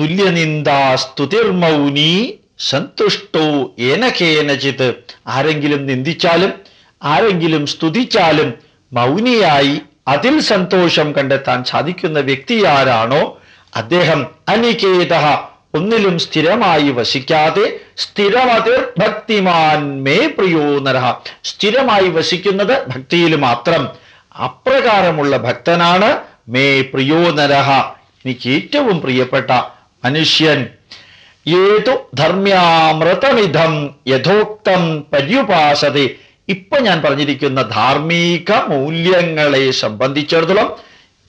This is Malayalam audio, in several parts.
തുല്യനിന്ദാ സ്തുതിർമൗനി സന്തുഷ്ടോ ഏനകേനചിത്. ആരെങ്കിലും നിന്ദിച്ചാലും ആരെങ്കിലും സ്തുതിച്ചാലും മൗനിയായി അതിൽ സന്തോഷം കണ്ടെത്താൻ സാധിക്കുന്ന വ്യക്തി ആരാണോ അദ്ദേഹം അനികേത ഒന്നിലും സ്ഥിരമായി വസിക്കാതെ സ്ഥിരമതിർ ഭക്തിമാൻ മേ പ്രിയോ നരഹ സ്ഥിരമായി വസിക്കുന്നത് ഭക്തിയിൽ മാത്രം. അപ്രകാരമുള്ള ഭക്തനാണ് മേ പ്രിയോ നരഹ എനിക്ക് ഏറ്റവും പ്രിയപ്പെട്ട മനുഷ്യൻ. ഏതു ധർമ്മ്യാമൃതമിതം യഥോക്തം പര്യുപാസത. ഇപ്പൊ ഞാൻ പറഞ്ഞിരിക്കുന്ന ധാർമ്മിക മൂല്യങ്ങളെ സംബന്ധിച്ചിടത്തോളം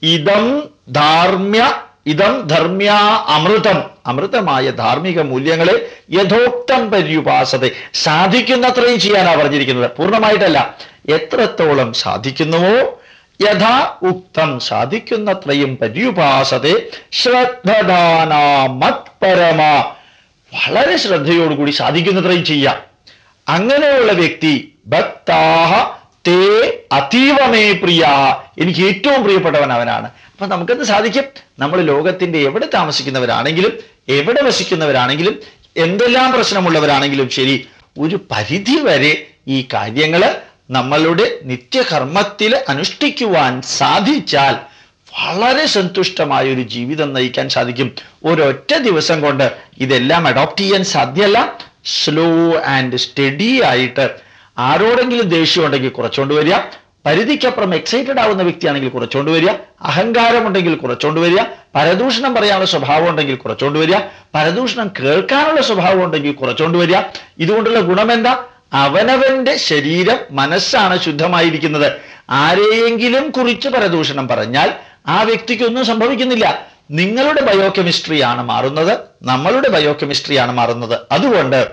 ഇതം ധാർമ്മ്യ ഇതം ധർമ്മ്യ അമൃതം. അമൃതമായ ധാർമ്മിക മൂല്യങ്ങളെ യഥോക്തം പര്യുപാസത. സാധിക്കുന്നത്രയും ചെയ്യാനാണ് പറഞ്ഞിരിക്കുന്നത്. പൂർണമായിട്ടല്ല. എത്രത്തോളം സാധിക്കുന്നുവോ യഥാ ഉക്തം സാധിക്കുന്നത്രയും പര്യുപാസതെ ശ്രദ്ധദാനാ മത്പരമ വളരെ ശ്രദ്ധയോടുകൂടി സാധിക്കുന്നത്രയും ചെയ്യാം. അങ്ങനെയുള്ള വ്യക്തി ഭക്താഹ തേ അതീവമേ പ്രിയ. എനിക്ക് ഏറ്റവും പ്രിയപ്പെട്ടവൻ അവനാണ് അപ്പൊ നമുക്കെന്ത് സാധിക്കും? നമ്മൾ ലോകത്തിന്റെ എവിടെ താമസിക്കുന്നവരാണെങ്കിലും എവിടെ വസിക്കുന്നവരാണെങ്കിലും എന്തെല്ലാം പ്രശ്നമുള്ളവരാണെങ്കിലും ശരി ഒരു പരിധി വരെ ഈ കാര്യങ്ങൾ നമ്മളുടെ നിത്യകർമ്മത്തിൽ അനുഷ്ഠിക്കുവാൻ സാധിച്ചാൽ വളരെ സന്തുഷ്ടമായ ഒരു ജീവിതം നയിക്കാൻ സാധിക്കും. ഒരൊറ്റ ദിവസം കൊണ്ട് ഇതെല്ലാം അഡോപ്റ്റ് ചെയ്യാൻ സാധ്യമല്ല. സ്ലോ ആൻഡ് സ്റ്റഡി ആയിട്ട് ആരോടെങ്കിലും ദേഷ്യം ഉണ്ടെങ്കിൽ കുറച്ചുകൊണ്ട് വരിക. പരിധിക്കപ്പുറം എക്സൈറ്റഡ് ആവുന്ന വ്യക്തിയാണെങ്കിൽ കുറച്ചുകൊണ്ട് വരിക. അഹങ്കാരമുണ്ടെങ്കിൽ കുറച്ചുകൊണ്ട് വരിക. പരദൂഷണം പറയാനുള്ള സ്വഭാവം ഉണ്ടെങ്കിൽ കുറച്ചുകൊണ്ട് വരിക. പരദൂഷണം കേൾക്കാനുള്ള സ്വഭാവം ഉണ്ടെങ്കിൽ കുറച്ചുകൊണ്ട് വരിക. ഇതുകൊണ്ടുള്ള ഗുണം എന്താ? അവനവന്റെ ശരീരം മനസ്സാണ് ശുദ്ധമായിരിക്കുന്നത്. ആരെയെങ്കിലും കുറിച്ച് പരദൂഷണം പറഞ്ഞാൽ ആ വ്യക്തിക്ക് ഒന്നും സംഭവിക്കുന്നില്ല. നിങ്ങളുടെ ബയോ ബയോകെമിസ്ട്രിയാണ് മാറുന്നത് നമ്മളുടെ ബയോ ബയോകെമിസ്ട്രിയാണ് മാറുന്നത്. അതുകൊണ്ട്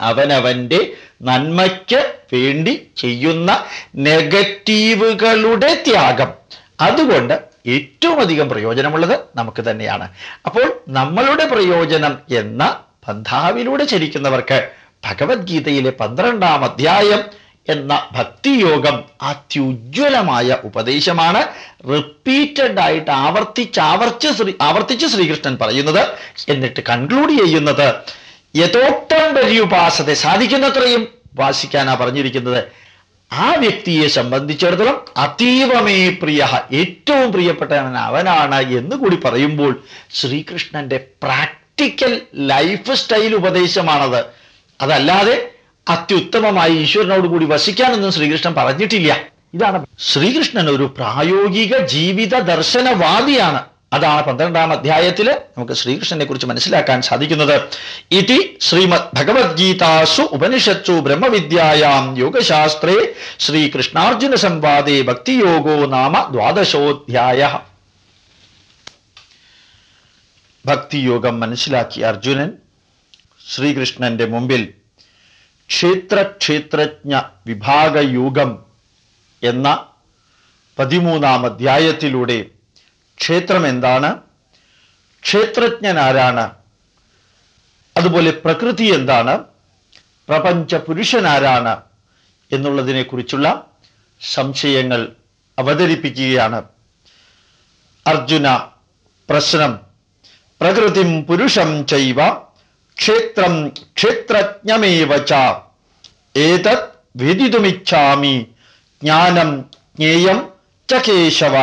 അവനവന്റെ നന്മയ്ക്ക് വേണ്ടി ചെയ്യുന്ന നെഗറ്റീവുകളുടെ ത്യാഗം. അതുകൊണ്ട് ഏറ്റവും അധികം പ്രയോജനമുള്ളത് നമുക്ക് തന്നെയാണ്. അപ്പോൾ നമ്മളുടെ പ്രയോജനം എന്ന പന്ഥാവിലൂടെ ചരിക്കുന്നവർക്ക് ഭഗവത്ഗീതയിലെ പന്ത്രണ്ടാം അധ്യായം എന്ന ഭക്തിയോഗം അത്യുജ്വലമായ ഉപദേശമാണ്. റിപ്പീറ്റഡ് ആയിട്ട് ആവർത്തിച്ച് ആവർത്തിച്ച് ശ്രീ ആവർത്തിച്ച് ശ്രീകൃഷ്ണൻ പറയുന്നത് എന്നിട്ട് കൺക്ലൂഡ് ചെയ്യുന്നത്. യഥോക്തം പര്യുപാസത സാധിക്കുന്നത്രയും ഉപാസിക്കാനാ പറഞ്ഞിരിക്കുന്നത്. ആ വ്യക്തിയെ സംബന്ധിച്ചിടത്തോളം അതീവമേ പ്രിയ ഏറ്റവും പ്രിയപ്പെട്ടവൻ അവനാണ് എന്ന് കൂടി പറയുമ്പോൾ ശ്രീകൃഷ്ണന്റെ പ്രാക്ടിക്കൽ ലൈഫ് സ്റ്റൈൽ ഉപദേശമാണത്. അതല്ലാതെ അത്യുത്തമമായി ഈശ്വരനോട് കൂടി വസിക്കാനൊന്നും ശ്രീകൃഷ്ണൻ പറഞ്ഞിട്ടില്ല. ഇതാണ് ശ്രീകൃഷ്ണൻ ഒരു പ്രായോഗിക ജീവിത ദർശനവാദിയാണ്. അതാണ് പന്ത്രണ്ടാം അധ്യായത്തിൽ നമുക്ക് ശ്രീകൃഷ്ണനെ കുറിച്ച് മനസ്സിലാക്കാൻ സാധിക്കുന്നത്. ഇതി ശ്രീമദ് ഭഗവത്ഗീതാസു ഉപനിഷത്സു ബ്രഹ്മവിദ്യായാം യോഗശാസ്ത്രേ ശ്രീകൃഷ്ണാർജുന സംവാദേ ഭക്തിയോഗോ നാമ ദ്വാദശോധ്യായ. ഭക്തിയോഗം മനസ്സിലാക്കി അർജുനൻ ശ്രീകൃഷ്ണന്റെ മുമ്പിൽ ക്ഷേത്രക്ഷേത്രജ്ഞ വിഭാഗയോഗം എന്ന പതിമൂന്നാം അധ്യായത്തിലൂടെ ക്ഷേത്രം എന്താണ് ക്ഷേത്രജ്ഞൻ ആരാണ് അതുപോലെ പ്രകൃതി എന്താണ്? പ്രപഞ്ച പുരുഷൻ ആരാണ് എന്നുള്ളതിനെക്കുറിച്ചുള്ള സംശയങ്ങൾ അവതരിപ്പിക്കുകയാണ്. അർജുന പ്രശ്നം പ്രകൃതിം പുരുഷം ചൈവ ക്ഷേത്രം ക്ഷേത്രജ്ഞമേവ ച. ഏതത് വേദിതുമിച്ഛാമി ജ്ഞാനം ജ്ഞേയം ച കേശവ.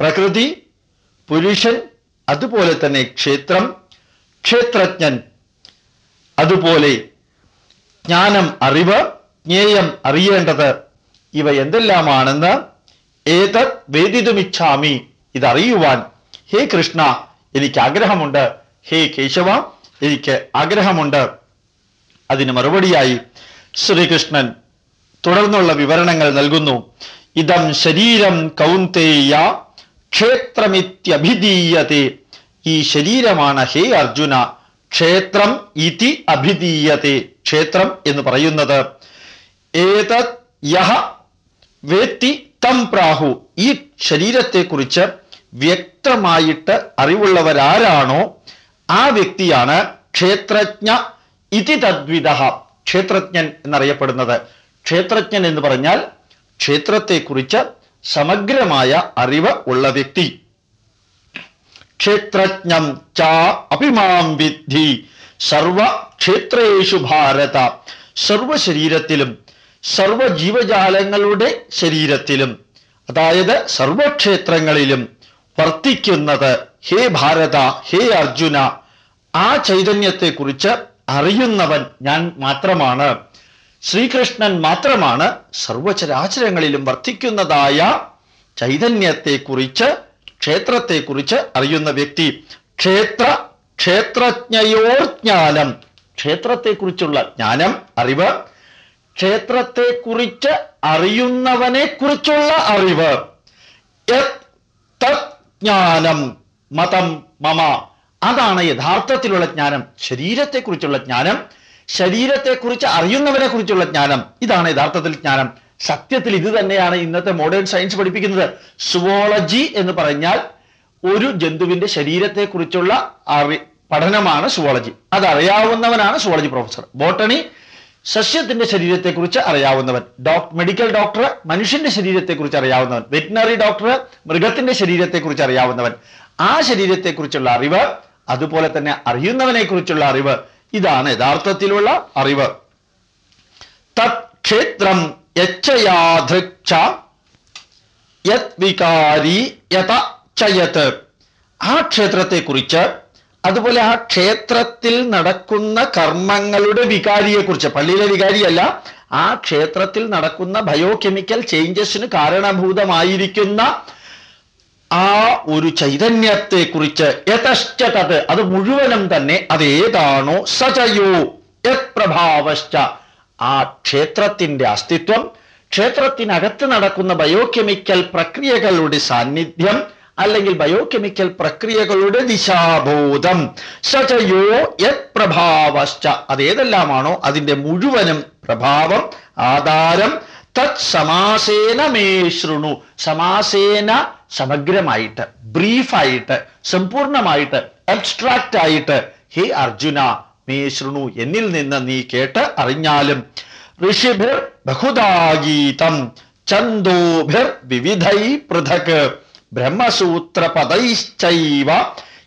പ്രകൃതി പുരുഷൻ അതുപോലെ തന്നെ ക്ഷേത്രം ക്ഷേത്രജ്ഞൻ. അതുപോലെ ജ്ഞാനം അറിവ് ജ്ഞേയം അറിയേണ്ടത് ഇവ എന്തെല്ലാമാണെന്ന് ഏതത് വേദിതുമിച്ഛാമി. ഇതറിയുവാൻ ഹേ കൃഷ്ണ എനിക്ക് ആഗ്രഹമുണ്ട് ഹേ കേശവ എനിക്ക് ആഗ്രഹമുണ്ട്. അതിന് മറുപടിയായി ശ്രീകൃഷ്ണൻ തുടർന്നുള്ള വിവരണങ്ങൾ നൽകുന്നു. ഇതം ശരീരം കൗന്തേയ ക്ഷേത്രമിത്യഭിധീയത്തെ ഈ ശരീരമാണ് ഹേ അർജുന ക്ഷേത്രം ഇതി അഭിധീയത്തെ ക്ഷേത്രം എന്ന് പറയുന്നത്. ഏതത് യഹ വേത്തി തം പ്രാഹു. ഈ ശരീരത്തെക്കുറിച്ച് വ്യക്തമായിട്ട് അറിവുള്ളവരാരാണോ? ആ വ്യക്തിയാണ് ക്ഷേത്രജ്ഞ ഇതി തദ്വിധ. ക്ഷേത്രജ്ഞൻ എന്നറിയപ്പെടുന്നത്. ക്ഷേത്രജ്ഞൻ എന്ന് പറഞ്ഞാൽ ക്ഷേത്രത്തെക്കുറിച്ച് സമഗ്രമായ അറിവ് ഉള്ള വ്യക്തി. ക്ഷേത്രജ്ഞം ച അഭിമാം വിദ്ധി. ഭാരത. സർവ ശരീരത്തിലും സർവ ജീവജാലങ്ങളുടെ ശരീരത്തിലും അതായത് സർവക്ഷേത്രങ്ങളിലും വർത്തിക്കുന്നത് ഹേ ഭാരത ഹേ അർജുന ആ ചൈതന്യത്തെക്കുറിച്ച് അറിയുന്നവൻ ഞാൻ മാത്രമാണ്. ശ്രീകൃഷ്ണൻ മാത്രമാണ് സർവചരാചരങ്ങളിലും குறித்து ക്ഷേത്രത്തെ ക്ഷേത്രത്തെക്കുറിച്ച് അറിയുന്ന വ്യക്തി. ക്ഷേത്ര ക്ഷേത്രജ്ഞയോർ ജ്ഞാനം ക്ഷേത്രത്തെക്കുറിച്ചുള്ള ജ്ഞാനം അറിവ്. ക്ഷേത്രത്തെക്കുറിച്ച് അറിയുന്നവനെ കുറിച്ചുള്ള അറിവ് ജ്ഞാനം. മതം മമ. അതാണ് യഥാർത്ഥത്തിലുള്ള ജ്ഞാനം. ശരീരത്തെക്കുറിച്ചുള്ള ജ്ഞാനം ശരീരത്തെക്കുറിച്ച് അറിയുന്നവരെ കുറിച്ചുള്ള ജ്ഞാനം. ഇതാണ് യഥാർത്ഥത്തിൽ ജ്ഞാനം. സത്യത്തിൽ ഇത് തന്നെയാണ് ഇന്നത്തെ മോഡേൺ സയൻസ് പഠിപ്പിക്കുന്നത്. സുവോളജി എന്ന് പറഞ്ഞാൽ ഒരു ജന്തുവിന്റെ ശരീരത്തെക്കുറിച്ചുള്ള അറി പഠനമാണ് സുവോളജി അത് അറിയാവുന്നവനാണ് സുവോളജി പ്രൊഫസർ ബോട്ടണി സസ്യത്തിന്റെ ശരീരത്തെക്കുറിച്ച് അറിയാവുന്നവൻ. ഡോക് മെഡിക്കൽ ഡോക്ടർ മനുഷ്യന്റെ ശരീരത്തെക്കുറിച്ച് അറിയാവുന്നവൻ. വെറ്റിനറി ഡോക്ടർ മൃഗത്തിന്റെ ശരീരത്തെക്കുറിച്ച് അറിയാവുന്നവൻ. ആ ശരീരത്തെക്കുറിച്ചുള്ള അറിവ് അതുപോലെ തന്നെ അറിയുന്നവനെ കുറിച്ചുള്ള അറിവ്. ഇതാണ് യഥാർത്ഥത്തിലുള്ള അറിവ്. തത്ക്ഷേത്രം ക്ഷേത്രം യഥയത് ആ ആ ക്ഷേത്രത്തെക്കുറിച്ച് അതുപോലെ ആ ക്ഷേത്രത്തിൽ നടക്കുന്ന കർമ്മങ്ങളുടെ വികാരിയെക്കുറിച്ച് പള്ളിയിലെ വികാരിയല്ല ആ ക്ഷേത്രത്തിൽ നടക്കുന്ന ബയോകെമിക്കൽ ചേഞ്ചസിന് കാരണഭൂതമായിരിക്കുന്ന ആ ഒരു ചൈതന്യത്തെ കുറിച്ച് തത്. അത് മുഴുവനും തന്നെ അതേതാണോ സചയോ യത് പ്രഭാവശ്ച ആ ക്ഷേത്രത്തിന്റെ അസ്തിത്വം ക്ഷേത്രത്തിനകത്ത് നടക്കുന്ന ബയോകെമിക്കൽ പ്രക്രിയകളുടെ സാന്നിധ്യം അല്ലെങ്കിൽ ബയോകെമിക്കൽ പ്രക്രിയകളുടെ ദിശാബോധം. സചയോ യത് പ്രഭാവശ്ച അതേതെല്ലാമാണോ അതിന്റെ മുഴുവനും പ്രഭാവം ആധാരം തത് സമാസേന മേ ശൃണു. സമാസേന സമഗ്രമായിട്ട് ബ്രീഫായിട്ട് സമ്പൂർണമായിട്ട് അബ്സ്ട്രാക്റ്റ് ആയിട്ട് ഹേ അർജുന മേ ശൃണു എന്നിൽ നിന്ന് നീ കേട്ട് അറിഞ്ഞാലും ഋഷിഭിർ ബഹുദാഗീതം ചന്ദോഭിർ വിവിധൈ പൃഥക് ബ്രഹ്മസൂത്രപദൈശ്ചൈവ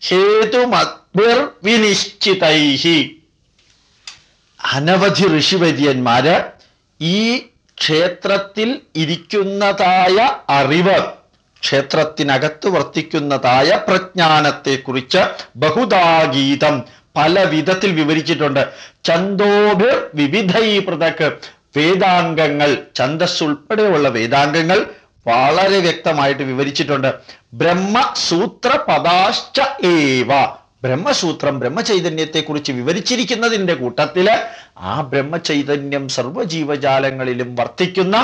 ഹേതുമദ്ഭിർ വിനിശ്ചിതൈഹി. അനവധി ഋഷിവര്യന്മാര് ഈ ക്ഷേത്രത്തിൽ ഇരിക്കുന്നതായ അറിവ് ക്ഷേത്രത്തിനകത്ത് വർത്തിക്കുന്നതായ പ്രജ്ഞാനത്തെക്കുറിച്ച് ബഹുദാഗീതം പല വിധത്തിൽ വിവരിച്ചിട്ടുണ്ട്. ചന്തോഭിർ പ്രതക്ക് വേദാംഗങ്ങൾ ഛന്തസ് ഉൾപ്പെടെയുള്ള വേദാംഗങ്ങൾ വളരെ വ്യക്തമായിട്ട് വിവരിച്ചിട്ടുണ്ട്. ബ്രഹ്മസൂത്ര പദാശ്ച ഏവ ബ്രഹ്മസൂത്രം ബ്രഹ്മചൈതന്യത്തെക്കുറിച്ച് വിവരിച്ചിരിക്കുന്നതിന്റെ കൂട്ടത്തിൽ ആ ബ്രഹ്മചൈതന്യം സർവജീവജാലങ്ങളിലും വർത്തിക്കുന്ന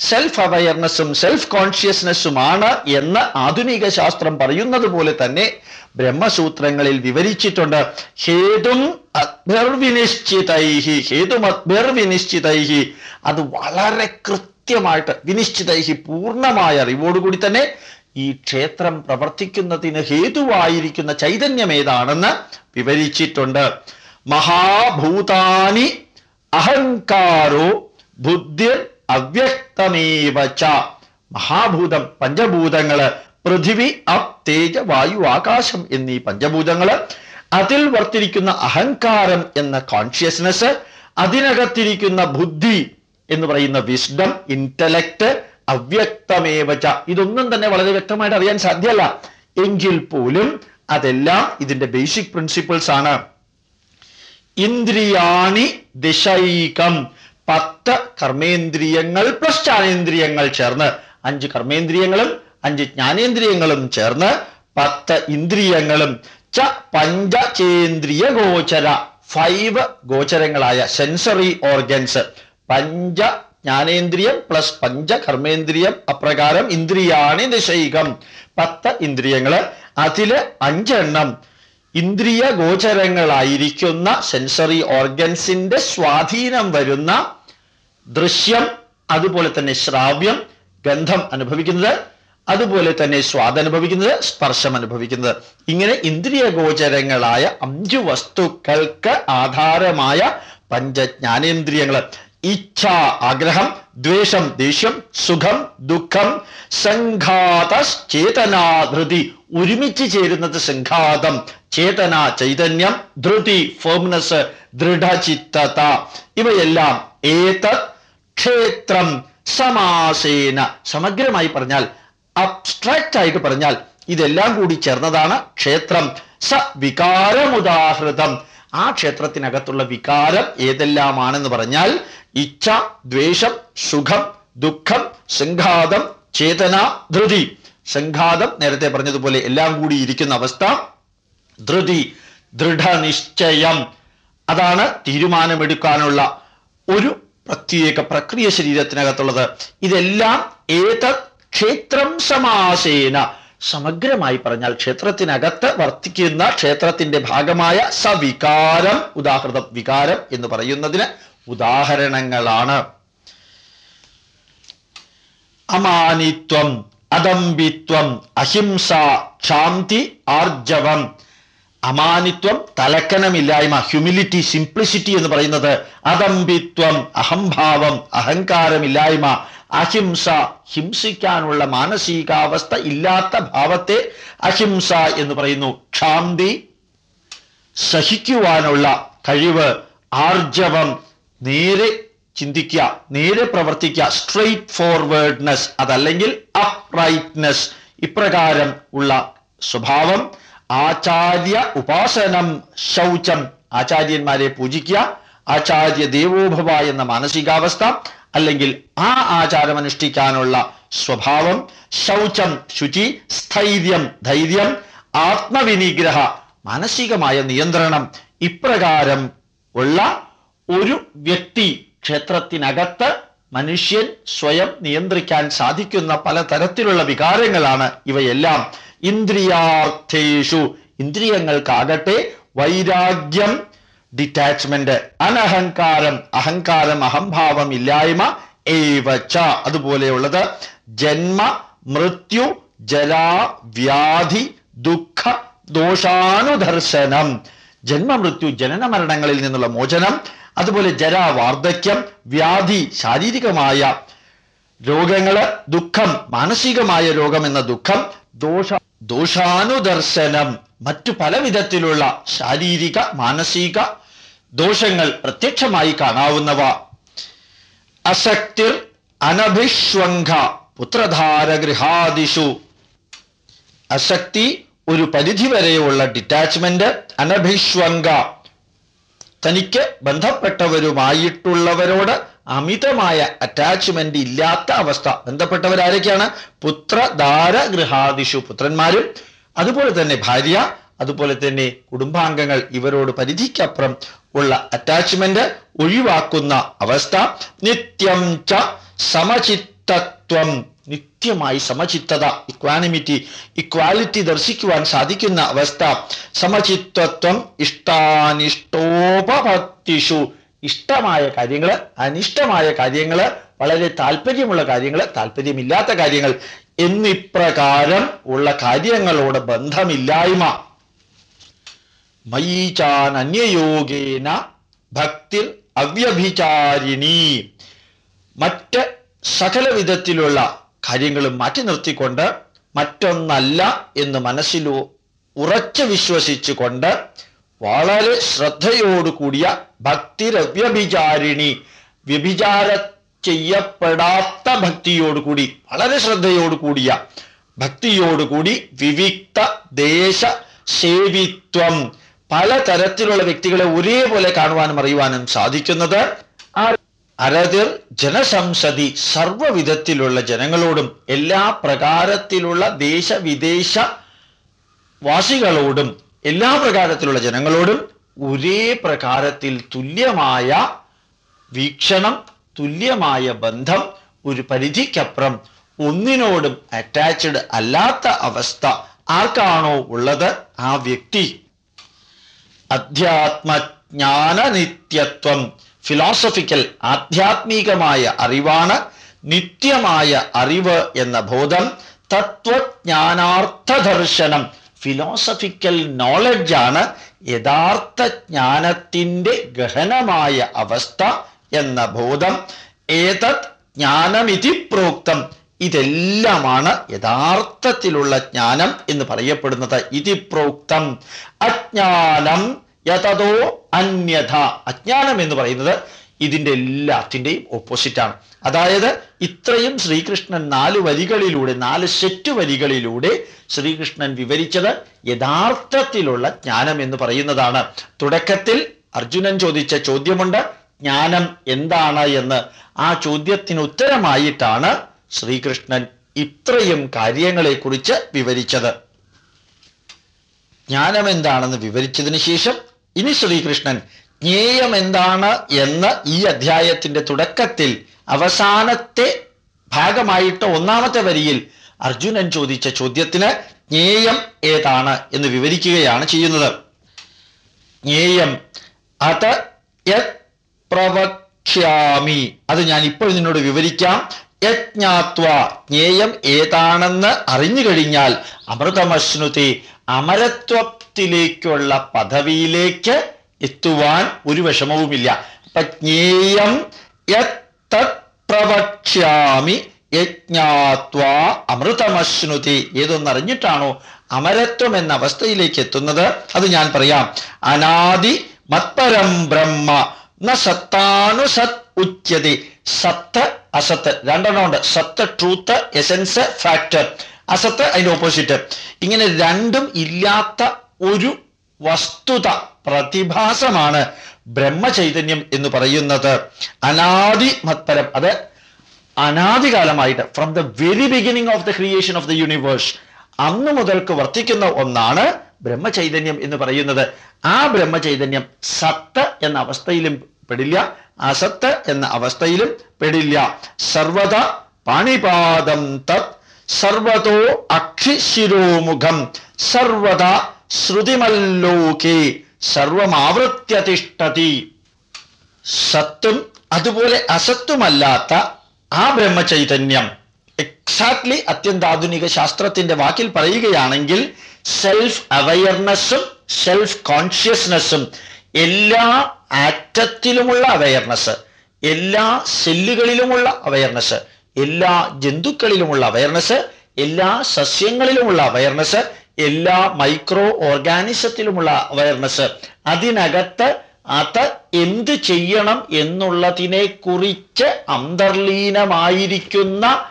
സെൽഫ് അവയർനെസ്സും സെൽഫ് കോൺഷ്യസ്നെസ്സുമാണ് എന്ന് ആധുനിക ശാസ്ത്രം പറയുന്നത് പോലെ തന്നെ ബ്രഹ്മസൂത്രങ്ങളിൽ വിവരിച്ചിട്ടുണ്ട്. ഹേതും അദ്ഭിർവിനിശ്ചിതൈഹി ഹേതും അത് വളരെ കൃത്യമായിട്ട് വിനിശ്ചിതൈഹി പൂർണമായ അറിവോടുകൂടി തന്നെ ഈ ക്ഷേത്രം പ്രവർത്തിക്കുന്നതിന് ഹേതുവായിരിക്കുന്ന ചൈതന്യം ഏതാണെന്ന് വിവരിച്ചിട്ടുണ്ട്. മഹാഭൂതാനി അഹങ്കാരോ ബുദ്ധിർ അവ്യക്തമേവ മഹാഭൂതം പഞ്ചഭൂതങ്ങൾ പൃഥിവി അപ് തേജ വായു ആകാശം എന്നീ പഞ്ചഭൂതങ്ങൾ അതിൽ വർത്തിരിക്കുന്ന അഹങ്കാരം എന്ന കോൺഷ്യസ്നെസ് അതിനകത്തിരിക്കുന്ന ബുദ്ധി എന്ന് പറയുന്ന വിസ്ഡം ഇന്റലക്ട് അവ്യക്തമേവച ഇതൊന്നും തന്നെ വളരെ വ്യക്തമായിട്ട് അറിയാൻ സാധ്യമല്ല. എങ്കിൽ പോലും അതെല്ലാം ഇതിന്റെ ബേസിക് പ്രിൻസിപ്പിൾസ് ആണ്. ഇന്ദ്രിയാണി ദിശൈകം. പത്ത് കർമ്മേന്ദ്രിയങ്ങൾ പ്ലസ് ജ്ഞാനേന്ദ്രിയങ്ങൾ ചേർന്ന്. അഞ്ച് കർമ്മേന്ദ്രിയങ്ങളും അഞ്ച് ജ്ഞാനേന്ദ്രിയങ്ങളും ചേർന്ന് പത്ത് ഇന്ദ്രിയങ്ങളും. ച പഞ്ചചേന്ദ്രിയ ഗോചര. ഫൈവ് ഗോചരങ്ങളായ സെൻസറി ഓർഗൻസ് പഞ്ച ജ്ഞാനേന്ദ്രിയം പ്ലസ് പഞ്ച കർമ്മേന്ദ്രിയം അപ്രകാരം ഇന്ദ്രിയാണി നിശൈകം പത്ത് ഇന്ദ്രിയങ്ങൾ അതിൽ അഞ്ചെണ്ണം ഇന്ദ്രിയ ഗോചരങ്ങളായിരിക്കുന്ന സെൻസറി ഓർഗൻസിന്റെ സ്വാധീനം വരുന്ന ദൃശ്യം അതുപോലെ തന്നെ ശ്രാവ്യം ഗന്ധം അനുഭവിക്കുന്നത് അതുപോലെ തന്നെ സ്വാദ് അനുഭവിക്കുന്നത് സ്പർശം അനുഭവിക്കുന്നത്. ഇങ്ങനെ ഇന്ദ്രിയ ഗോചരങ്ങളായ അഞ്ചു വസ്തുക്കൾക്ക് ആധാരമായ പഞ്ചജ്ഞാനേന്ദ്രിയങ്ങൾ ഇച്ഛ ആഗ്രഹം ദ്വേഷം ദേഷ്യം സുഖം ദുഃഖം സംഘാത ചേതനാധൃതി ഒരുമിച്ച് ചേരുന്നത് സംഘാതം ചേതന ചൈതന്യം ധൃതി ഫോംനസ് ദൃഢചിത്തത. ഇവയെല്ലാം ഏതത്? ക്ഷേത്രം സമാസേന. സമഗ്രമായി പറഞ്ഞാൽ അബ്സ്ട്രാക്റ്റ് ആയിട്ട് പറഞ്ഞാൽ ഇതെല്ലാം കൂടി ചേർന്നതാണ് ക്ഷേത്രം. സ വികാരമുദാഹൃതം ആ ക്ഷേത്രത്തിനകത്തുള്ള വികാരം ഏതെല്ലാമാണെന്ന് പറഞ്ഞാൽ ഇച്ഛ ദ്വേഷം സുഖം ദുഃഖം സംഘാതം ചേതന ധൃതി. സംഘാതം നേരത്തെ പറഞ്ഞതുപോലെ എല്ലാം കൂടി ഇരിക്കുന്ന അവസ്ഥ ധൃതി ദൃഢനിശ്ചയം. അതാണ് തീരുമാനമെടുക്കാനുള്ള ഒരു പ്രത്യേക പ്രക്രിയ ശരീരത്തിനകത്തുള്ളത്. ഇതെല്ലാം ഏത ക്ഷേത്രം സമാസേന. സമഗ്രമായി പറഞ്ഞാൽ ക്ഷേത്രത്തിനകത്ത് വർത്തിക്കുന്ന ക്ഷേത്രത്തിന്റെ ഭാഗമായ സവികാരം ഉദാഹൃതം വികാരം എന്ന് പറയുന്നതിന് ഉദാഹരണങ്ങളാണ്. അമാനിത്വം അദംബിത്വം അഹിംസ ശാന്തി ആർജവം. അമാനിത്വം തലക്കനമില്ലായ്മ ഹ്യൂമിലിറ്റി സിംപ്ലിസിറ്റി എന്ന് പറയുന്നത് അതമ്പിത്വം അഹംഭാവം അഹങ്കാരമില്ലായ്മ അഹിംസ ഹിംസിക്കാനുള്ള മാനസികാവസ്ഥ ഇല്ലാത്ത ഭാവത്തെ അഹിംസ എന്ന് പറയുന്നു. ക്ഷാന്തി സഹിക്കുവാനുള്ള കഴിവ് ആർജവം നേരെ ചിന്തിക്കുക നേരെ പ്രവർത്തിക്കുക സ്ട്രെയിറ്റ് ഫോർവേഡ്നെസ് അതല്ലെങ്കിൽ അപ്രൈറ്റ്നെസ് ഇപ്രകാരം ഉള്ള സ്വഭാവം. ആചാര്യ ഉപാസനം ശൗചം. ആചാര്യന്മാരെ പൂജിക്കുക. ആചാര്യ ദേവോഭവ എന്ന മാനസികാവസ്ഥ അല്ലെങ്കിൽ ആ ആചാരം അനുഷ്ഠിക്കാനുള്ള സ്വഭാവം. ശൗചം ശുചി സ്ഥൈര്യം ധൈര്യം ആത്മവിനിഗ്രഹ മാനസികമായ നിയന്ത്രണം ഇപ്രകാരം ഉള്ള ഒരു വ്യക്തി ക്ഷേത്രത്തിനകത്ത് മനുഷ്യൻ സ്വയം നിയന്ത്രിക്കാൻ സാധിക്കുന്ന പല തരത്തിലുള്ള വികാരങ്ങളാണ് ഇവയെല്ലാം. ഇന്ദ്രിയാർത്ഥേഷു. ഇന്ദ്രിയങ്ങൾക്കാകട്ടെ വൈരാഗ്യം ഡിറ്റാച്ച്മെന്റ് അനഹങ്കാരം അഹങ്കാരം അഹംഭാവം ഇല്ലായ്മ ഏവച്ച അതുപോലെയുള്ളത് ജന്മ മൃത്യു ജരാ വ്യാധി ദുഃഖ ദോഷാനുദർശനം. ജന്മമൃത്യു ജനന മരണങ്ങളിൽ നിന്നുള്ള മോചനം. അതുപോലെ ജരാ വാർദ്ധക്യം വ്യാധി ശാരീരികമായ രോഗങ്ങൾ ദുഃഖം മാനസികമായ രോഗം എന്ന ദുഃഖം ദോഷ ദോഷാനുദർശനം മറ്റു പല വിധത്തിലുള്ള ശാരീരിക മാനസിക ദോഷങ്ങൾ പ്രത്യക്ഷമായി കാണാവുന്നവ. അസക്തിർ അനഭിഷ്വംഘ പുത്രധാരഗൃഹാദിഷു. അസക്തി ഒരു പരിധി വരെയുള്ള ഡിറ്റാച്ച്മെന്റ് അനഭിഷ്വംഗ തനിക്ക് ബന്ധപ്പെട്ടവരുമായിട്ടുള്ളവരോട് അമിതമായ അറ്റാച്ച്മെന്റ് ഇല്ലാത്ത അവസ്ഥ. ബന്ധപ്പെട്ടവരാരൊക്കെയാണ്? പുത്രധാര ഗൃഹാദിഷു പുത്രന്മാരും. അതുപോലെ തന്നെ ഭാര്യ അതുപോലെ തന്നെ കുടുംബാംഗങ്ങൾ ഇവരോട് പരിധിക്കപ്പുറം ഉള്ള അറ്റാച്ച്മെന്റ് ഒഴിവാക്കുന്ന അവസ്ഥ. നിത്യം ച സമചിത്തത്വം. നിത്യമായി സമചിത്തത ഇക്വാനിമിറ്റി ഇക്വാലിറ്റി ദർശിക്കുവാൻ സാധിക്കുന്ന അവസ്ഥ. സമചിത്തത്വം ഇഷ്ടാനിഷ്ടോപഭക്തിഷു ഇഷ്ടമായ കാര്യങ്ങൾ അനിഷ്ടമായ കാര്യങ്ങൾ വളരെ താല്പര്യമുള്ള കാര്യങ്ങൾ താല്പര്യമില്ലാത്ത കാര്യങ്ങൾ എന്നിപ്രകാരം ഉള്ള കാര്യങ്ങളോട് ബന്ധമില്ലായ്മ. മയീചാൻ അന്യയോഗേന ഭക്തിർ അവ്യഭിചാരിണി. മറ്റ് സകല വിധത്തിലുള്ള കാര്യങ്ങളും മാറ്റി നിർത്തിക്കൊണ്ട് മറ്റൊന്നല്ല എന്ന് മനസ്സിൽ ഉറച്ചു വിശ്വസിച്ചുകൊണ്ട് വളരെ ശ്രദ്ധയോടുകൂടിയ ഭക്തിരവ്യഭിചാരിണി വ്യഭിചാര ചെയ്യപ്പെടാത്ത ഭക്തിയോടുകൂടി വളരെ ശ്രദ്ധയോടുകൂടിയ ഭക്തിയോടുകൂടി വിവിക്ത ദേശ സേവിത്വം. പലതരത്തിലുള്ള വ്യക്തികളെ ഒരേപോലെ കാണുവാനും അറിയുവാനും സാധിക്കുന്നത് അരതിർ ജനസംസതി സർവവിധത്തിലുള്ള ജനങ്ങളോടും എല്ലാ പ്രകാരത്തിലുള്ള ദേശവിദേശ വാസികളോടും എല്ലാ പ്രകാരത്തിലുള്ള ജനങ്ങളോടും ഒരേ പ്രകാരത്തിൽ തുല്യമായ വീക്ഷണം തുല്യമായ ബന്ധം ഒരു പരിധിക്കപ്പുറം ഒന്നിനോടും അറ്റാച്ച്ഡ് അല്ലാത്ത അവസ്ഥ ആർക്കാണോ ഉള്ളത്? ആ വ്യക്തി. അധ്യാത്മജ്ഞാന നിത്യത്വം ഫിലോസഫിക്കൽ ആധ്യാത്മികമായ അറിവാണ് നിത്യമായ അറിവ് എന്ന ബോധം തത്വജ്ഞാനാർത്ഥ ദർശനം ഫിലോസഫിക്കൽ നോളജാണ് യഥാർത്ഥ ജ്ഞാനത്തിന്റെ ഗഹനമായ അവസ്ഥ എന്ന ബോധം. ഏതത് ജ്ഞാനമിതി പ്രോക്തം? ഇതെല്ലാമാണ് യഥാർത്ഥത്തിലുള്ള ജ്ഞാനം എന്ന് പറയപ്പെടുന്നത്. ഇതി പ്രോക്തം. അജ്ഞാനം യഥതോ അന്യഥ. അജ്ഞാനം എന്ന് പറയുന്നത് ഇതിന്റെ എല്ലാത്തിന്റെയും ഓപ്പോസിറ്റാണ് അതായത് ഇത്രയും ശ്രീകൃഷ്ണൻ നാല് വരികളിലൂടെ നാല് സെറ്റ് വരികളിലൂടെ ശ്രീകൃഷ്ണൻ വിവരിച്ചത് യഥാർത്ഥത്തിലുള്ള ജ്ഞാനം എന്ന് പറയുന്നതാണ്. തുടക്കത്തിൽ അർജുനൻ ചോദിച്ച ചോദ്യമുണ്ട് ജ്ഞാനം എന്താണ്? എന്ന്. ആ ചോദ്യത്തിന് ഉത്തരമായിട്ടാണ് ശ്രീകൃഷ്ണൻ ഇത്രയും കാര്യങ്ങളെക്കുറിച്ച് വിവരിച്ചത്. ജ്ഞാനം എന്താണെന്ന് വിവരിച്ചതിന് ശേഷം ഇനി ശ്രീകൃഷ്ണൻ ജ്ഞേയം എന്താണ് എന്ന് ഈ അധ്യായത്തിന്റെ തുടക്കത്തിൽ അവസാനത്തെ ഭാഗമായിട്ട് ഒന്നാമത്തെ വരിയിൽ അർജുനൻ ചോദിച്ച ചോദ്യത്തിന് ജ്ഞേയം ഏതാണ് എന്ന് വിവരിക്കുകയാണ് ചെയ്യുന്നത്. ജ്ഞേയം അത് പ്രവക്ഷ്യാമി. അത് ഞാൻ ഇപ്പോൾ നിന്നോട് വിവരിക്കാം. യജ്ഞാത്വ ജ്ഞേയം ഏതാണെന്ന് അറിഞ്ഞു കഴിഞ്ഞാൽ അമൃതമശ്നുതി അമരത്വത്തിലേക്കുള്ള പദവിയിലേക്ക് എത്തുവാൻ ഒരു വിഷമവുമില്ല. അപ്പൊ ജ്ഞേയം യത്തത് പ്രവക്ഷ്യാമി യജ്ഞാത്വ അമൃതമശ്നുതി. ഏതൊന്നറിഞ്ഞിട്ടാണോ അമരത്വം എന്ന അവസ്ഥയിലേക്ക് എത്തുന്നത്? അത് ഞാൻ പറയാം. അനാദി മത്പരം ബ്രഹ്മ. ന സത്താനുസത് സത് ഉച്യതി. സത്ത് അസത്ത്. രണ്ടെണ്ണം ഉണ്ട്. സത്ത് ട്രൂത്ത് എസൻസ് ഫാക്ടർ. അസത്ത് അതിന്റെ ഓപ്പോസിറ്റ്. ഇങ്ങനെ രണ്ടും ഇല്ലാത്ത ഒരു വസ്തുത പ്രതിഭാസമാണ് ബ്രഹ്മചൈതന്യം എന്ന് പറയുന്നത്. അനാദി മത്പരം അത് അനാദികാലമായിട്ട് from the very beginning of the creation of the universe അന്ന് മുതൽക്ക് വർത്തിക്കുന്ന ഒന്നാണ് ബ്രഹ്മചൈതന്യം എന്ന് പറയുന്നത്. ആ ബ്രഹ്മചൈതന്യം സത്ത് എന്ന അവസ്ഥയിലും പെടില്ല അസത്ത് എന്ന അവസ്ഥയിലും പെടില്ല. സർവത പാണിപാദം തത് സർവതോ അക്ഷിശിരോമുഖം സർവത ശ്രുതിമല്ലോകേ സർവമാവൃത്യതിഷ്ഠതി. സത്തും അതുപോലെ അസത്തുമല്ലാത്ത ആ ബ്രഹ്മചൈതന്യം. എക്സാക്ട്ലി അത്യന്താധുനിക ശാസ്ത്രത്തിന്റെ വാക്കിൽ പറയുകയാണെങ്കിൽ സെൽഫ് അവയർനെസ്സും സെൽഫ് കോൺഷ്യസ്നെസ്സും എല്ലാ ആറ്റത്തിലുമുള്ള അവയർനെസ് എല്ലാ സെല്ലുകളിലുമുള്ള അവയർനെസ് എല്ലാ ജന്തുക്കളിലുമുള്ള അവയർനെസ് എല്ലാ സസ്യങ്ങളിലുമുള്ള അവയർനെസ് എല്ലാ മൈക്രോ ഓർഗാനിസത്തിലുമുള്ള അവയർനെസ് അതിനകത്ത് അത് എന്ത് ചെയ്യണം എന്നുള്ളതിനെ കുറിച്ച് അന്തർലീനമായിരിക്കുന്ന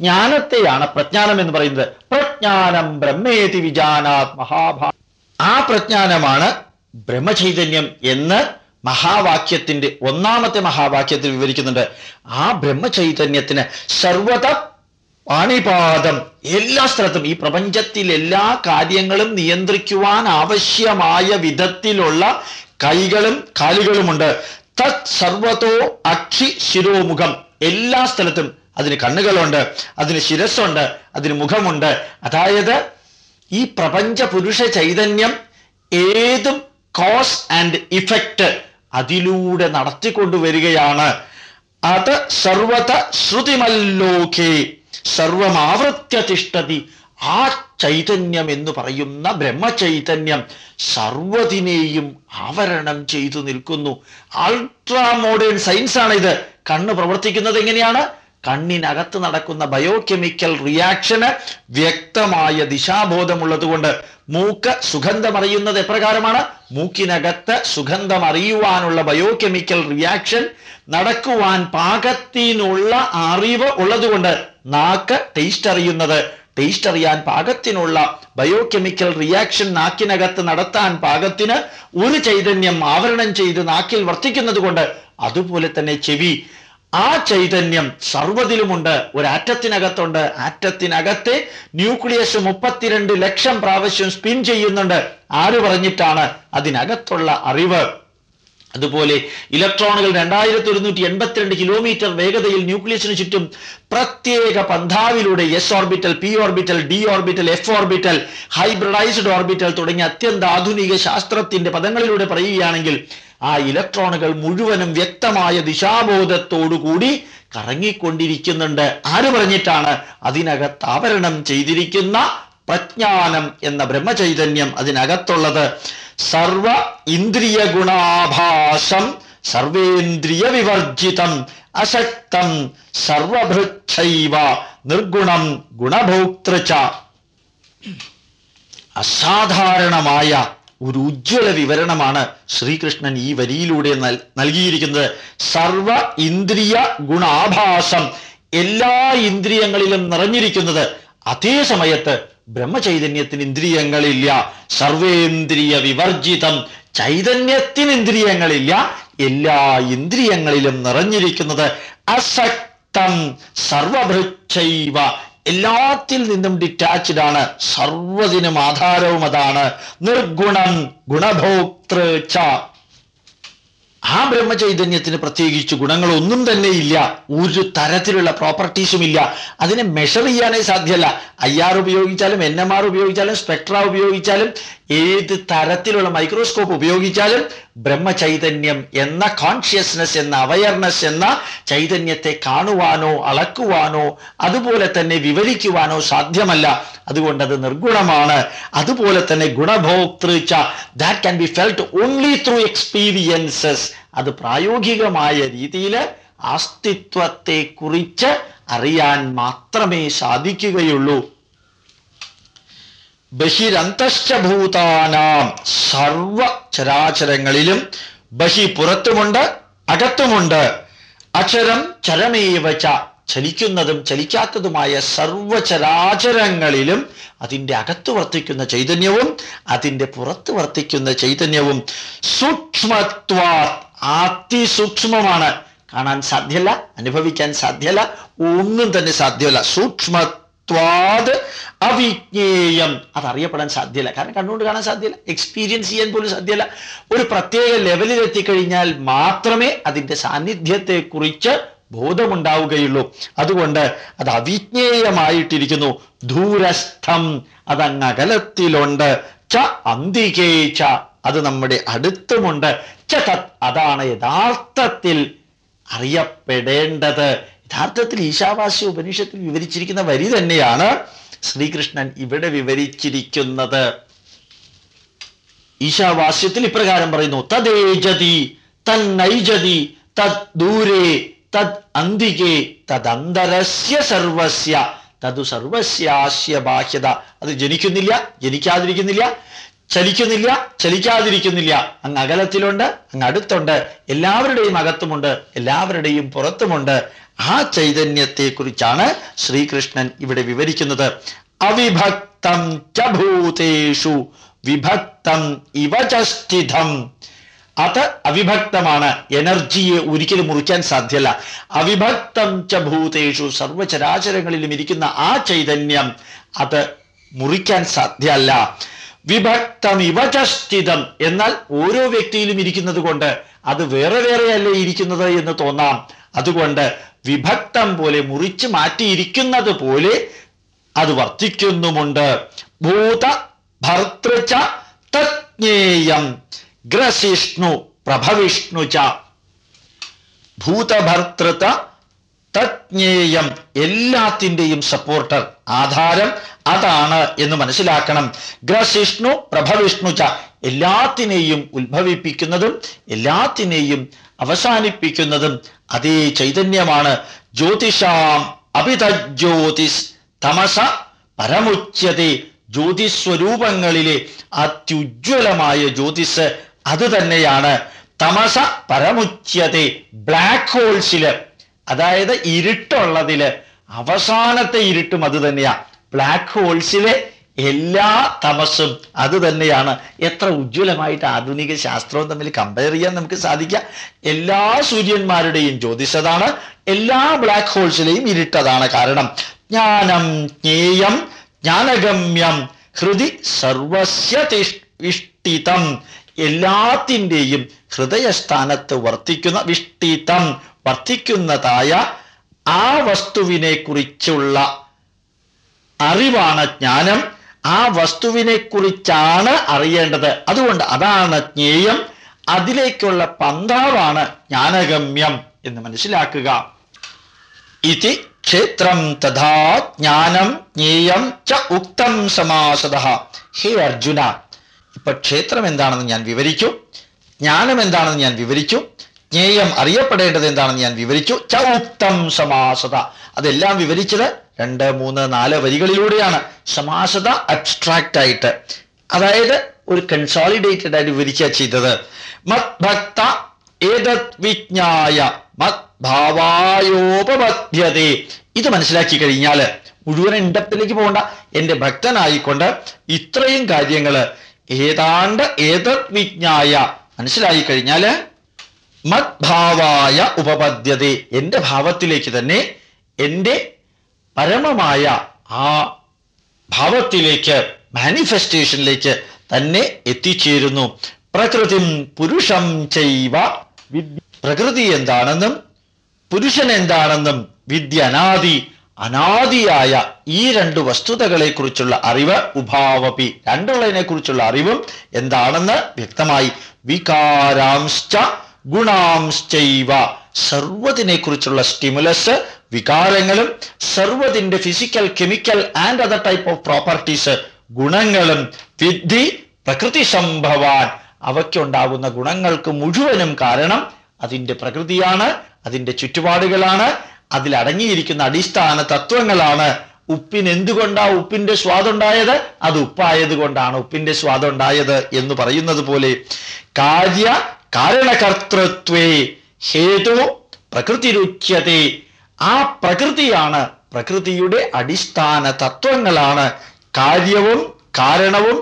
ജ്ഞാനത്തെയാണ് പ്രജ്ഞാനം എന്ന് പറയുന്നത്. പ്രജ്ഞാനം ബ്രഹ്മേതി വിജാനാത് മഹാഭാ ആ പ്രജ്ഞാനമാണ് ബ്രഹ്മചൈതന്യം എന്ന് മഹാവാക്യത്തിന്റെ ഒന്നാമത്തെ മഹാവാക്യത്തിൽ വിവരിക്കുന്നുണ്ട്. ആ ബ്രഹ്മചൈതന്യത്തിന് സർവത പാണിപാദം. എല്ലാ സ്ഥലത്തും ഈ പ്രപഞ്ചത്തിൽ എല്ലാ കാര്യങ്ങളും നിയന്ത്രിക്കുവാൻ ആവശ്യമായ വിധത്തിലുള്ള കൈകളും കാലുകളുമുണ്ട്. തത് സർവതോ അക്ഷി ശിരോമുഖം. എല്ലാ സ്ഥലത്തും അതിന് കണ്ണുകളുണ്ട് അതിന് ശിരസ്സുണ്ട് അതിന് മുഖമുണ്ട്. അതായത് ഈ പ്രപഞ്ച പുരുഷ ചൈതന്യം ഏതും കോസ് ആൻഡ് ഇഫക്റ്റ് അതിലൂടെ നടത്തിക്കൊണ്ടുവരികയാണ്. അത് സർവത ശ്രുതിമല്ലോകേ. സർവമാവൃത്യ തിഷ്ടതി ആ ചൈതന്യം എന്ന് പറയുന്ന ബ്രഹ്മചൈതന്യം സർവതിനെയും ആവരണം ചെയ്തു നിൽക്കുന്നു. അൾട്രാ മോഡേൺ സയൻസ് ആണ് ഇത് കണ്ണ് പ്രവർത്തിക്കുന്നത് എങ്ങനെയാണ്? കണ്ണിനകത്ത് നടക്കുന്ന ബയോകെമിക്കൽ റിയാക്ഷന് വ്യക്തമായ ദിശാബോധമുള്ളതുകൊണ്ട് മൂക്ക് സുഗന്ധമറിയുന്നത് എപ്രകാരമാണ്? മൂക്കിനകത്ത് സുഗന്ധം അറിയുവാനുള്ള ബയോകെമിക്കൽ റിയാക്ഷൻ നടക്കുവാൻ പാകത്തിനുള്ള അറിവ് ഉള്ളതുകൊണ്ട് നാക്ക് ടേസ്റ്റ് അറിയുന്നത്. ടേസ്റ്റ് അറിയാൻ പാകത്തിനുള്ള ബയോകെമിക്കൽ റിയാക്ഷൻ നാക്കിനകത്ത് നടത്താൻ പാകത്തിന് ഒരു ചൈതന്യം ആവരണം ചെയ്ത് നാക്കിൽ വർത്തിക്കുന്നത് കൊണ്ട് അതുപോലെ തന്നെ ചെവി. ആ ചൈതന്യം സർവതിലുമുണ്ട്. ഒരു ആറ്റത്തിനകത്തുണ്ട് ആറ്റത്തിനകത്തെ ന്യൂക്ലിയസ് മുപ്പത്തിരണ്ട് ലക്ഷം പ്രാവശ്യം സ്പിൻ ചെയ്യുന്നുണ്ട്. ആര് പറഞ്ഞിട്ടാണ് അതിനകത്തുള്ള അറിവ്? അതുപോലെ ഇലക്ട്രോണുകൾ രണ്ടായിരത്തി ഒരുന്നൂറ്റി എൺപത്തിരണ്ട് കിലോമീറ്റർ വേഗതയിൽ ന്യൂക്ലിയസിന് ചുറ്റും പ്രത്യേക പന്ഥാവിലൂടെ S orbital P orbital D orbital F orbital hybridized orbital തുടങ്ങിയ അത്യന്ത ആധുനിക ശാസ്ത്രത്തിന്റെ പദങ്ങളിലൂടെ പറയുകയാണെങ്കിൽ ആ ഇലക്ട്രോണുകൾ മുഴുവനും വ്യക്തമായ ദിശാബോധത്തോടുകൂടി കറങ്ങിക്കൊണ്ടിരിക്കുന്നുണ്ട്. ആര് പറഞ്ഞിട്ടാണ് അതിനകത്ത് ആവരണം ചെയ്തിരിക്കുന്ന പ്രജ്ഞാനം എന്ന ബ്രഹ്മചൈതന്യം അതിനകത്തുള്ളത്. സർവ ഇന്ദ്രിയ ഗുണാഭാസം സർവേന്ദ്രിയ വിവർജിതം അശക്തം സർവഭൃക്ഷൈവ നിർഗുണം ഗുണഭോക്തൃച്ച അസാധാരണമായ ഒരു ഉജ്ജ്വല വിവരണമാണ് ശ്രീകൃഷ്ണൻ ഈ വരിയിലൂടെ നൽ- നൽകിയിരിക്കുന്നത്. സർവ ഇന്ദ്രിയ ഗുണാഭാസം എല്ലാ ഇന്ദ്രിയങ്ങളിലും നിറഞ്ഞിരിക്കുന്നത് അതേ സമയത്ത് ബ്രഹ്മചൈതന്യത്തിന് ഇന്ദ്രിയങ്ങളില്ല സർവേന്ദ്രിയ വിവർജിതം ചൈതന്യത്തിന് ഇന്ദ്രിയങ്ങളില്ല എല്ലാ ഇന്ദ്രിയങ്ങളിലും നിറഞ്ഞിരിക്കുന്നത് അസക്തം. സർവഭൃക്ഷൈവ എല്ലാത്തിൽ നിന്നും ഡിറ്റാച്ച്ഡ് ആണ്. സർവതിനും ആധാരവും അതാണ് നിർഗുണം ഗുണഭോക്തൃ ആ ബ്രഹ്മചൈതന്യത്തിന് പ്രത്യേകിച്ച് ഗുണങ്ങളൊന്നും തന്നെ ഇല്ല. ഒരു തരത്തിലുള്ള പ്രോപ്പർട്ടീസും ഇല്ല. അതിനെ മെഷർ ചെയ്യാനേ സാധ്യമല്ല. ഐ ആർ ഉപയോഗിച്ചാലും എൻ എം ആർ ഉപയോഗിച്ചാലും സ്പെക്ട്ര ഉപയോഗിച്ചാലും ഏത് തരത്തിലുള്ള മൈക്രോസ്കോപ്പ് ഉപയോഗിച്ചാലും ബ്രഹ്മചൈതന്യം എന്ന കോൺഷ്യസ്നെസ് എന്ന അവയർനെസ് എന്ന ചൈതന്യത്തെ കാണുവാനോ അളക്കുവാനോ അതുപോലെ തന്നെ വിവരിക്കുവാനോ സാധ്യമല്ല. അതുകൊണ്ട് അത് നിർഗുണമാണ്. അതുപോലെ തന്നെ ഗുണഭോക്തൃച്ച that can be felt only through experiences അത് പ്രായോഗികമായ രീതിയിൽ അസ്തിത്വത്തെ കുറിച്ച് അറിയാൻ മാത്രമേ സാധിക്കുകയുള്ളൂ. ബഹിരന്തശ്ചഭൂതാനാം സർവ ചരാചരങ്ങളിലും ബഹി പുറത്തുമുണ്ട് അകത്തുമുണ്ട്. അക്ഷരം ചരമേവച്ച ചലിക്കുന്നതും ചലിക്കാത്തതുമായ സർവചരാചരങ്ങളിലും അതിന്റെ അകത്ത് വർത്തിക്കുന്ന ചൈതന്യവും അതിന്റെ പുറത്ത് വർത്തിക്കുന്ന ചൈതന്യവും സൂക്ഷ്മത്വാ അതിസൂക്ഷ്മമാണ്. കാണാൻ സാധ്യല്ല അനുഭവിക്കാൻ സാധ്യല്ല ഒന്നും തന്നെ സാധ്യമല്ല. സൂക്ഷ്മത്വാത് അവിജ്ഞേയം. അതറിയപ്പെടാൻ സാധ്യല്ല. കാരണം കണ്ടുകൊണ്ട് കാണാൻ സാധ്യല്ല. എക്സ്പീരിയൻസ് ചെയ്യാൻ പോലും സാധ്യല്ല. ഒരു പ്രത്യേക ലെവലിൽ എത്തിക്കഴിഞ്ഞാൽ മാത്രമേ അതിന്റെ സാന്നിധ്യത്തെക്കുറിച്ച് ബോധമുണ്ടാവുകയുള്ളൂ. അതുകൊണ്ട് അത് അവിജ്ഞേയമായിട്ടിരിക്കുന്നു. ദൂരസ്ഥം അതങ്ങകലത്തിലുണ്ട് ച അന്തികേ ച. അത് നമ്മുടെ അടുത്തുമുണ്ട്. ച തത് അതാണ് യഥാർത്ഥത്തിൽ അറിയപ്പെടേണ്ടത്. യഥാർത്ഥത്തിൽ ഈശാവാസ്യ ഉപനിഷത്തിൽ വിവരിച്ചിരിക്കുന്ന വരി തന്നെയാണ് ശ്രീകൃഷ്ണൻ ഇവിടെ വിവരിച്ചിരിക്കുന്നത്. ഈശാവാസ്യത്തിൽ ഇപ്രകാരം പറയുന്നു തദ്ദേജതി തന്നൈജതി തദ് ദൂരേ തദ് അന്തികേ തദന്തരസ്യ സർവസ്യ തതു സർവസ്യാസ്യ ബാഹ്യത. അത് ജനിക്കുന്നില്ല ജനിക്കാതിരിക്കുന്നില്ല ചലിക്കുന്നില്ല ചലിക്കാതിരിക്കുന്നില്ല. അങ്ങ് അകലത്തിലുണ്ട് അങ്ങ് അടുത്തുണ്ട് എല്ലാവരുടെയും അകത്തുമുണ്ട് എല്ലാവരുടെയും പുറത്തുമുണ്ട്. ആ ചൈതന്യത്തെ കുറിച്ചാണ് ശ്രീകൃഷ്ണൻ ഇവിടെ വിവരിക്കുന്നത്. അവിഭക്തം ച വിഭക്തം ഇവ സ്ഥിതം അത് അവിഭക്തമാണ്. എനർജിയെ ഒരിക്കലും മുറിക്കാൻ സാധ്യല്ല. അവിഭക്തം ച ഭൂതേഷു സർവചരാചരങ്ങളിലും ഇരിക്കുന്ന ആ ചൈതന്യം അത് മുറിക്കാൻ സാധ്യമല്ല വിഭക്തം ഇവച സ്ഥിതം എന്നാൽ ഓരോ വ്യക്തിയിലും ഇരിക്കുന്നത് കൊണ്ട് അത് വേറെ വേറെയല്ലേ ഇരിക്കുന്നത് എന്ന് തോന്നാം. അതുകൊണ്ട് വിഭക്തം പോലെ മുറിച്ച് മാറ്റിയിരിക്കുന്നത് പോലെ അത് വർത്തിക്കുന്നുമുണ്ട്. ഭൂത ഭർത്തൃച്ച തജ്ഞേയം ഗ്രസിഷ്ണു പ്രഭവിഷ്ണു ച. ഭൂതഭർത്തൃത തജ്ഞേയം എല്ലാത്തിന്റെയും സപ്പോർട്ടർ ആധാരം അതാണ് എന്ന് മനസ്സിലാക്കണം. ഗ്രസിഷ്ണു പ്രഭവിഷ്ണു ച എല്ലാത്തിനെയും ഉത്ഭവിപ്പിക്കുന്നതും എല്ലാത്തിനെയും അവസാനിപ്പിക്കുന്നതും അതേ ചൈതന്യമാണ് ജ്യോതിഷാം അഭിതജ്യോതിസ് തമസ പരമുച്യത്തെ ജ്യോതിസ്വരൂപങ്ങളിലെ അത്യുജ്വലമായ ജ്യോതിസ് അത് തന്നെയാണ്. തമസ പരമുച്യത്തെ ബ്ലാക്ക് ഹോൾസിൽ അതായത് ഇരുട്ടുള്ളതിൽ അവസാനത്തെ ഇരുട്ടും അത് തന്നെയാ. ബ്ലാക്ക് ഹോൾസിലെ എല്ലാ തമസും അത് തന്നെയാണ്. എത്ര ഉജ്ജ്വലമായിട്ട് ആധുനിക ശാസ്ത്രവും തമ്മിൽ കമ്പയർ ചെയ്യാൻ നമുക്ക് സാധിക്കാം എല്ലാ സൂര്യന്മാരുടെയും ജ്യോതിഷതാണ്. എല്ലാ ബ്ലാക്ക് ഹോൾസിലെയും ഇരുട്ടതാണ് കാരണം. ജ്ഞാനം ജ്ഞേയം ജ്ഞാനഗമ്യം ഹൃദി സർവസ്യ വിഷ്ടിതം. എല്ലാത്തിന്റെയും ഹൃദയസ്ഥാനത്ത് വർത്തിക്കുന്ന വിഷ്ടിതം വർത്തിക്കുന്നതായ ആ വസ്തുവിനെ കുറിച്ചുള്ള അറിവാണ് ജ്ഞാനം. ആ വസ്തുവിനെ കുറിച്ചാണ് അറിയേണ്ടത്. അതുകൊണ്ട് അതാണ് ജ്ഞേയം. അതിലേക്കുള്ള പന്താവാണ് ജ്ഞാനഗമ്യം എന്ന് മനസ്സിലാക്കുക. ഇതി ക്ഷേത്രം തഥാ ജ്ഞാനം ജ്ഞേയം ച ഉക്തം സമാസത ഹേ അർജുന ഇപ്പൊ ക്ഷേത്രം എന്താണെന്ന് ഞാൻ വിവരിച്ചു. ജ്ഞാനം എന്താണെന്ന് ഞാൻ വിവരിച്ചു. ജ്ഞേയം അറിയപ്പെടേണ്ടത് എന്താണെന്ന് ഞാൻ വിവരിച്ചു. ച ഉക്തം സമാസത അതെല്ലാം വിവരിച്ചത് രണ്ട് മൂന്ന് നാല് വരികളിലൂടെയാണ് സമാസത അബ്സ്ട്രാക്റ്റ് ആയിട്ട് അതായത് ഒരു കൺസോളിഡേറ്റഡ് ആയിട്ട് വിവരിക്കുക ചെയ്തത്. മത് ഭക്ത ഏതത് വിജ്ഞായ മത് ഇത് മനസ്സിലാക്കി കഴിഞ്ഞാൽ മുഴുവൻ ഇണ്ടത്തിലേക്ക് പോകണ്ട. എന്റെ ഭക്തനായിക്കൊണ്ട് ഇത്രയും കാര്യങ്ങൾ ഏതാണ്ട് ഏതത് വിജ്ഞായ മനസ്സിലായി കഴിഞ്ഞാൽ മദ്ഭാവായ ഉപപദ്ധ്യത എന്റെ ഭാവത്തിലേക്ക് തന്നെ എന്റെ പരമമായ ആ ഭാവത്തിലേക്ക് മാനിഫെസ്റ്റേഷനിലേക്ക് തന്നെ എത്തിച്ചേരുന്നു. പ്രകൃതിം പുരുഷം ചെയ്വ പ്രകൃതി എന്താണെന്നും പുരുഷൻ എന്താണെന്നും വിദ്യ അനാദി അനാദിയായ ഈ രണ്ട് വസ്തുതകളെ കുറിച്ചുള്ള അറിവ് ഉഭാവപി രണ്ടുള്ളതിനെ കുറിച്ചുള്ള അറിവും എന്താണെന്ന് വ്യക്തമായി വികാരാംശ്ച ഗുണാംശ്ചൈവ സർവതിനെ കുറിച്ചുള്ള സ്റ്റിമുലസ് വികാരങ്ങളും സർവതിന്റെ physical chemical and other type of properties ഗുണങ്ങളും വിദ്ധി പ്രകൃതി സംഭവാൻ അവയ്ക്കുണ്ടാകുന്ന ഗുണങ്ങൾക്ക് മുഴുവനും കാരണം അതിന്റെ പ്രകൃതിയാണ് അതിന്റെ ചുറ്റുപാടുകളാണ് അതിലടങ്ങിയിരിക്കുന്ന അടിസ്ഥാന തത്വങ്ങളാണ്. ഉപ്പിന് എന്തുകൊണ്ടാ ഉപ്പിന്റെ സ്വാദുണ്ടായത് അത് ഉപ്പായത് കൊണ്ടാണ് ഉപ്പിന്റെ സ്വാദുണ്ടായത് എന്ന് പറയുന്നത് പോലെ. കാര്യ കാരണകർത്തൃത്വേ ഹേതു പ്രകൃതിരുച്യത്തെ ആ പ്രകൃതിയാണ്. പ്രകൃതിയുടെ അടിസ്ഥാന തത്വങ്ങളാണ്. കാര്യവും കാരണവും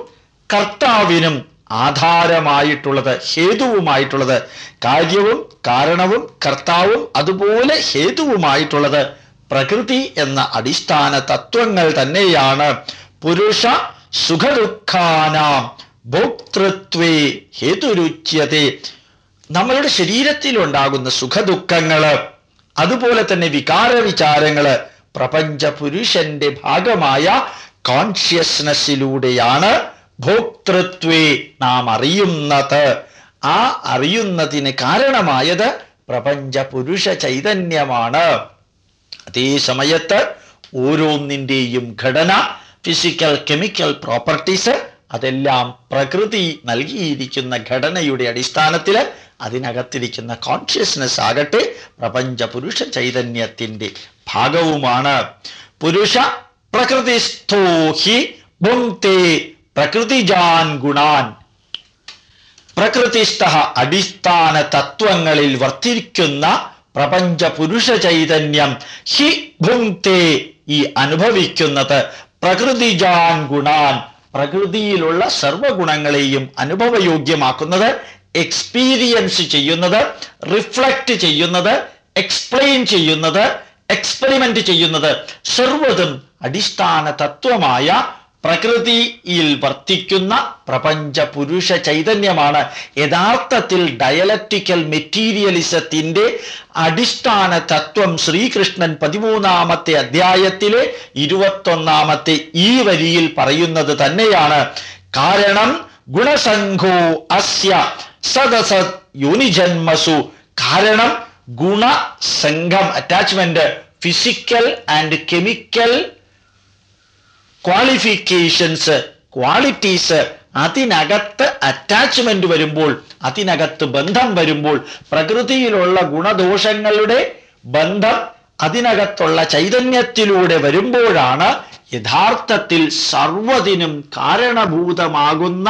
കർത്താവിനും ആധാരമായിട്ടുള്ളത് ഹേതുവുമായിട്ടുള്ളത്. കാര്യവും കാരണവും കർത്താവും അതുപോലെ ഹേതുവുമായിട്ടുള്ളത് പ്രകൃതി എന്ന അടിസ്ഥാന തത്വങ്ങൾ തന്നെയാണ്. പുരുഷ സുഖദുഃഖാനാം ഭോക്തൃത്വേ ഹേതുരുച്യതേ. നമ്മളുടെ ശരീരത്തിൽ ഉണ്ടാകുന്ന സുഖദുഃഖങ്ങൾ അതുപോലെ തന്നെ വികാര വിചാരങ്ങൾ പ്രപഞ്ച പുരുഷന്റെ ഭാഗമായ കോൺഷ്യസ്നസ്സിലൂടെയാണ് ഭോക്തൃത്വേ നാം അറിയുന്നത്. ആ അറിയുന്നതിന് കാരണമായത് പ്രപഞ്ച പുരുഷ ചൈതന്യമാണ്. അതേ സമയത്ത് ഓരോന്നിന്റെയും ഘടന ഫിസിക്കൽ കെമിക്കൽ പ്രോപ്പർട്ടീസ് അതെല്ലാം പ്രകൃതി നൽകിയിരിക്കുന്ന ഘടനയുടെ അടിസ്ഥാനത്തിൽ അതിനകത്തിരിക്കുന്ന കോൺഷ്യസ്നെസ് ആകട്ടെ പ്രപഞ്ച പുരുഷ ചൈതന്യത്തിന്റെ ഭാഗവുമാണ്. പുരുഷ പ്രകൃതിസ്ഥോഹി പ്രകൃതി പ്രകൃതിജാൻ ഗുണാൻ. പ്രകൃതിസ്ഥ അടിസ്ഥാന തത്വങ്ങളിൽ വർത്തിക്കുന്ന പ്രപഞ്ച പുരുഷ ചൈതന്യം ഹി ഭുങ്ക്തേ ഈ അനുഭവിക്കുന്നത് പ്രകൃതിജാൻ ഗുണാൻ. പ്രകൃതിയിലുള്ള സർവഗുണങ്ങളെയും അനുഭവയോഗ്യമാക്കുന്നത് എക്സ്പീരിയൻസ് ചെയ്യുന്നത് റിഫ്ലക്റ്റ് ചെയ്യുന്നത് എക്സ്പ്ലെയിൻ ചെയ്യുന്നത് എക്സ്പെരിമെന്റ് ചെയ്യുന്നത് സർവതും അടിസ്ഥാന തത്വമായ പ്രകൃതിയിൽ വർത്തിക്കുന്ന പ്രപഞ്ച പുരുഷ ചൈതന്യമാണ് യഥാർത്ഥത്തിൽ ഡയലക്റ്റിക്കൽ മെറ്റീരിയലിസത്തിന്റെ അടിസ്ഥാന തത്വം ശ്രീകൃഷ്ണൻ പതിമൂന്നാമത്തെ അധ്യായത്തിലെ ഇരുപത്തൊന്നാമത്തെ ഈ വരിയിൽ പറയുന്നത് തന്നെയാണ്. കാരണം ഗുണസംഘോ അസ്യ സദസത് യോനിജന്മസു. കാരണം ഗുണസംഘം attachment physical and chemical qualifications qualities അതിനകത്ത് അറ്റാച്ച്മെന്റ് വരുമ്പോൾ അതിനകത്ത് ബന്ധം വരുമ്പോൾ പ്രകൃതിയിലുള്ള ഗുണദോഷങ്ങളുടെ ബന്ധം അതിനകത്തുള്ള ചൈതന്യത്തിലൂടെ വരുമ്പോഴാണ് യഥാർത്ഥത്തിൽ സർവതിനും കാരണഭൂതമാകുന്ന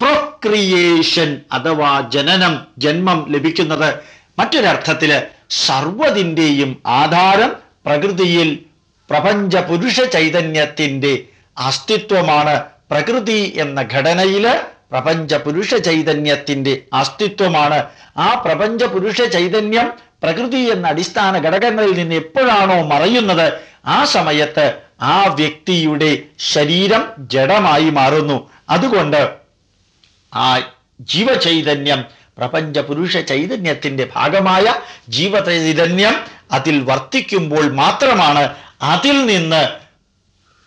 പ്രൊക്രിയേഷൻ അഥവാ ജനനം ജന്മം ലഭിക്കുന്നത്. മറ്റൊരർത്ഥത്തിൽ സർവതിന്റെയും ആധാരം പ്രകൃതിയിൽ പ്രപഞ്ച പുരുഷ ചൈതന്യത്തിന്റെ അസ്തിത്വമാണ് പ്രകൃതി എന്ന ഘടനയിൽ പ്രപഞ്ച പുരുഷ ചൈതന്യത്തിന്റെ അസ്തിത്വമാണ്. ആ പ്രപഞ്ച പുരുഷ ചൈതന്യം പ്രകൃതി എന്ന അടിസ്ഥാന ഘടകങ്ങളിൽ നിന്ന് എപ്പോഴാണോ മറയുന്നത് ആ സമയത്ത് ആ വ്യക്തിയുടെ ശരീരം ജഡമായി മാറുന്നു. അതുകൊണ്ട് ആ ജീവചൈതന്യം പ്രപഞ്ച പുരുഷ ചൈതന്യത്തിന്റെ ഭാഗമായ ജീവചൈതന്യം അതിൽ വർത്തിക്കുമ്പോൾ മാത്രമാണ് അതിൽ നിന്ന്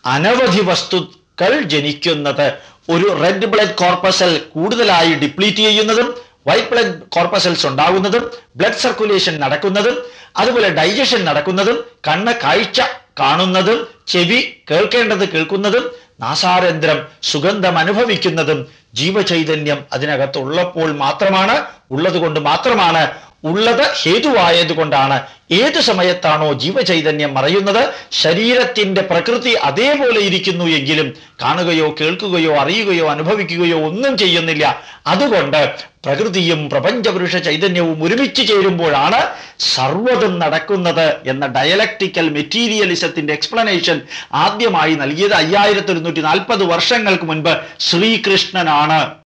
അനവധി വസ്തുക്കൾ ജനിക്കുന്നത്. ഒരു റെഡ് ബ്ലഡ് കോർപ്പസൽ കൂടുതലായി ഡിപ്ലീറ്റ് ചെയ്യുന്നതും വൈറ്റ് ബ്ലഡ് കോർപ്പസൽസ് ഉണ്ടാകുന്നതും ബ്ലഡ് സർക്കുലേഷൻ നടക്കുന്നതും അതുപോലെ ഡൈജഷൻ നടക്കുന്നതും കണ്ണ് കാഴ്ച കാണുന്നതും ചെവി കേൾക്കേണ്ടത് കേൾക്കുന്നതും നാസാരന്ധ്രം സുഗന്ധം അനുഭവിക്കുന്നതും ജീവചൈതന്യം അതിനകത്തുള്ളപ്പോൾ മാത്രമാണ് ഉള്ളത് കൊണ്ട് മാത്രമാണ് ഉള്ളത് ഹേതുവായതുകൊണ്ടാണ്. ഏത് സമയത്താണോ ജീവചൈതന്യം മറയുന്നത് ശരീരത്തിന്റെ പ്രകൃതി അതേപോലെ ഇരിക്കുന്നു എങ്കിലും കാണുകയോ കേൾക്കുകയോ അറിയുകയോ അനുഭവിക്കുകയോ ഒന്നും ചെയ്യുന്നില്ല. അതുകൊണ്ട് പ്രകൃതിയും പ്രപഞ്ചപുരുഷ ചൈതന്യവും ഒരുമിച്ച് ചേരുമ്പോഴാണ് സർവതും നടക്കുന്നത് എന്ന ഡയലക്ടിക്കൽ മെറ്റീരിയലിസത്തിന്റെ എക്സ്പ്ലനേഷൻ ആദ്യമായി നൽകിയത് അയ്യായിരത്തി ഒരുന്നൂറ്റി നാൽപ്പത് വർഷങ്ങൾക്ക് മുൻപ് ശ്രീകൃഷ്ണനാണ്.